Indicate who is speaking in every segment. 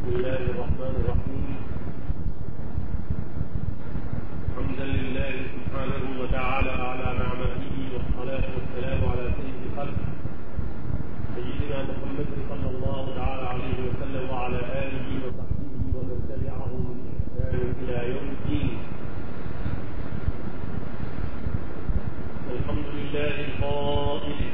Speaker 1: بسم الله الرحمن الرحيم حمدا لله سبحانه وتعالى على نعمته والصلاة والسلام على سيد خلقه سيدنا محمد صلى الله تعالى عليه وسلم وعلى آله وصحبه ومن تبعهم بإحسان إلى يوم الدين الحمد لله القائل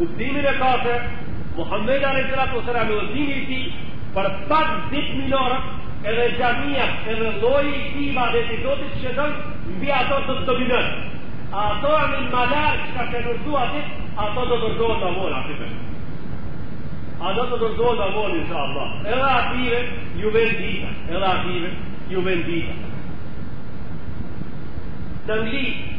Speaker 1: Udhëtimin e katërt, Muhamedi alejhi salatu vesselam me udhëtimin e tij për pak ditë minaret edhe xhamiat edhe lloji i këtij ibadeti do të qëndron mbi ato do të dominojnë. A ato e në malar që ka të nërdu atit, ato do të rrëzohet mbi to, atyre. A do të rrëzohet në volë, insha Allah. Edhe atyre ju vjen dita, edhe atyre ju vjen dita. Në nglisë,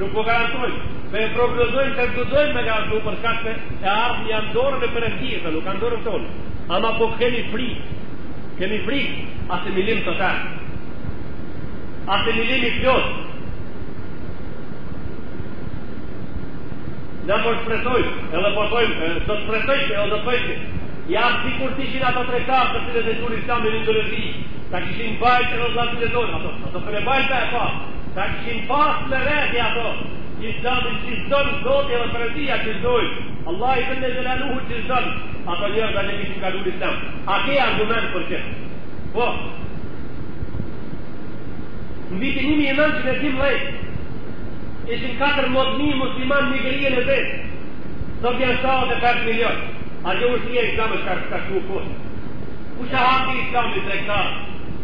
Speaker 1: Nuk po garantojmë, me e prognozojmë s'guxojmë me garantu për shkak se e ardhmja n'dorën e Perëndisë, nuk âsht n'dorën tonë. Ama po kemi frikë. Kemi frikë asimilim total. Asimilim i plotë. Na po shpresojmë, edhe po thojmë, do të shpresojmë edhe do të thojmë. Ja sikur t'ishin ata tregtarë të cilët e futën Islamin në Indonezi, ta kishin bajtë atë shpatë n'dorë, ato, ato për e bajtë e pa, Ta kishin pas me veti ato, që zdatin që s'don Zoti edhe njerëzia s'dojnë. Allahu xhelle xhelaluhu s'don, ata njerëz s'kishin kalu n'islam. A ke argument për këtë? Po, në vitin 1913, ishin 14.000 muslimanë në Nigeri, edhe sot janë 75 milion, a që është një islamë është ka shku kohë. Kush e hapi Islamin? Tregtarët?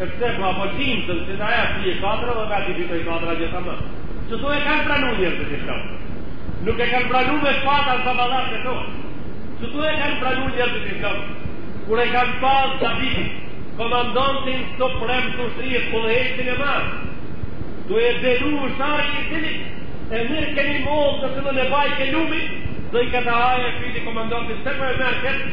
Speaker 1: E pse po apo çmimin si ta jep ti e katër dhe vetë i fitoj katër a gjitha më. Kështu e kanë pranu njerëzit Islamin. Nuk e kanë pranu me shpata në sabadat e to. Kështu e kanë pranu njerëzit Islamin. Kur e kanë pas sahabët, komandantin suprem t'ushtrisë e pëllëheqin e marë. Tu e thirr ushtari i cili, e mirë keni mohë të të në nebaj ke lumi, thoj këta hajde ti komandantin, se po e merr këtë,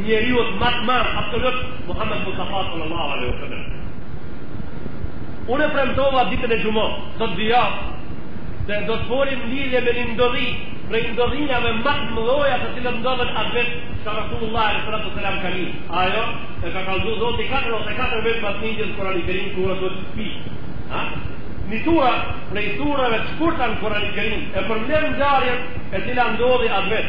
Speaker 1: njeriut më të madh absolut, Muhammed Mustafa sallallahu alaihi wasallam. Unë premtova ditën e xhuma, sot dy javë, se do të folim lidhje me një ndodhi, prej ndodhiave më të mëdha të cilat ndodhën atë vit çka Rasulullah sallallahu alaihi wasallam ka lind. Ajo e ka kallëzuar Zoti 44 vjet pas lindjes kur ai kërkoi kurrë të spi. Ha? Një sure prej sureve të shkurta në Kur'anil Kerim e përmend ngjarjen e cila ndodhi atë vit.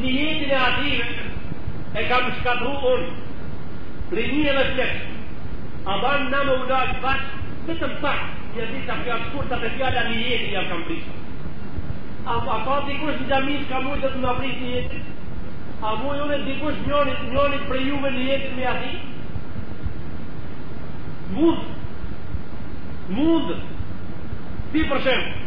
Speaker 1: Një jetin e atij e kam shkatrru unë, prej nji gjelle, a ban me më lajt pak, vetëm pak, ia di ta ka shkurt fjala një jetin ja kam prishë. A, a ka dikush në xhami që ka mujtë do t'ma prishë një jetin? A mun dikush njonit, njonit prej juve një jetin me ati? Mund, mund, ti për shembull,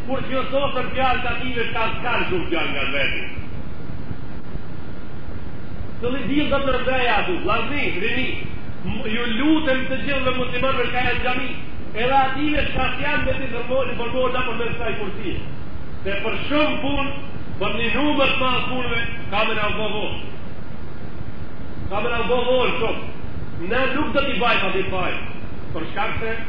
Speaker 1: Kur kjo sosër fjalë atyve çka s'kanë shumë fjalë nga veti. Cëlli dhjil dhe të rëndëja atu, lexni, rini, ju lutem të gjithëve muslimanëve çka janë në xhami, edhe atyve çka s'janë me të informoni, informoni dhe për me shka i kursi. Se për shumë punë, për një numër të madh të punëve, ka me në albohon. Ka me në albohon shumë. Ne nuk do t'i bajtë ati bajtë, për shkak se,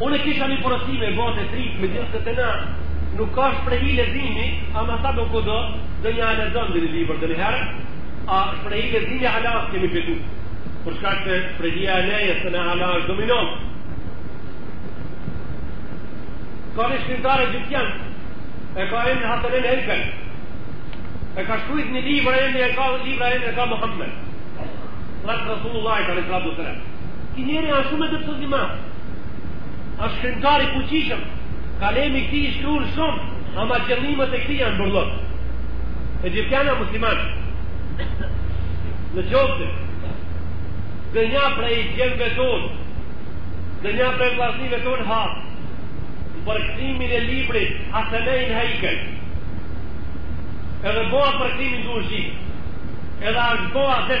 Speaker 1: Unë kisha një porosi me bo tjetër, megjithëse te na, nuk ka shprehi leximi, ama sadokudo, dhe një e lexon ndonjë libër ndonjëherë, a shprehi leximi hala s'e kemi fitu. Për shkak se shprehia e nejës në ne hala dominon. Ka një shkrimtar egjiptian, e ka emnin Hasanejn Hajkel, e ka shkrujt një libër emnin e ka libri emnin e ka Muhammed. Resulullahi alejhi salatu ve selam. Ky njeri është shumë edepsëz i madh. është shkrimtar i fuqishëm. Kalemi i këtij shkrun shumë, ama qëllimet e këtij janë bërllog. Egjiptian musliman. Në qoftë, ndonja prej djemve tonë, ndonja prej vllaznive tonë has në përkthimin e librit, Hasanejn Hajkel, edhe bo a përkthimi në shqip, edhe asht bo dhe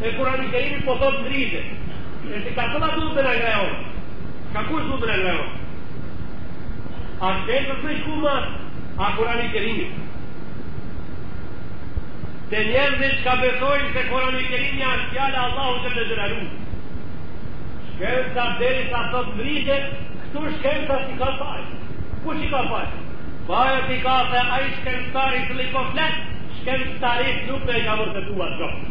Speaker 1: E Kurani Kerimi po thotë ndryshe. E si ka cëla duhet të na drejton? Kah kush duhet të na drejton? A shkencës me shku ma? A Kurani Kerimi? Te njerëzit çka besojnë se Kurani Kerimi asht fjala e Allahut xhele xhelaluhu. Shkenca derisa thotë ndryshe, këtu shkenca s'ka faj. Kush i ka fajet? Fajet i ka se ai shkencëtari i cili po flet, shkencëtari nuk me i ka vërtetuar gjohë.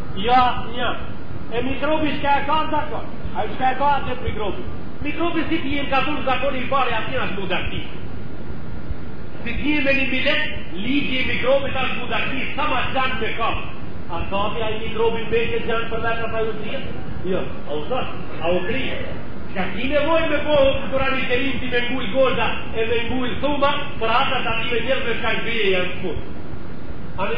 Speaker 1: Jo asnjë. E mikrobi çka e ka zakon? Ai çka e ka atë është mikrobi. Mikrobi si t'hin n'katun zakoni i parë i tij asht mudakti. Si t'hin me një milet, ligji i mikrobit është mudakti, sa ma gjanë me kap. A ka të ajë mikrobi me që gjanë për dhe ka pa ju dhjet? Jo, a u zot, a u kri. A ki nevojë me po të Kurani Kerimi ti me ngul gozhda e me ngul thuma, për ata të atyve njerëzve çka i bje e janë shkurt. Ani,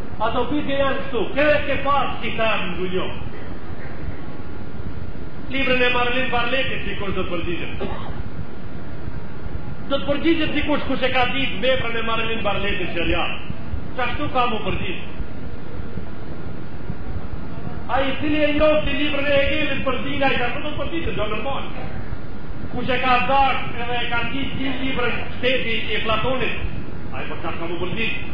Speaker 1: Ato pyetje janë këtu. Kë e ke pas kitabën Guljo? Librin e Marin Barletit dikush do të përgjigjet. Do të përgjigjet dikush kush e ka ditë veprën e Marin Barletit që ja. Qashtu ka mu përgjigj. Ai i cili e njeh librin e Hegelit për dije ai qashtu do të përgjigjet, domethanë. Kush e ka dashtë edhe e ka ditë librin Shteti i Platonit, ai për ta po ka mu përgjigjet.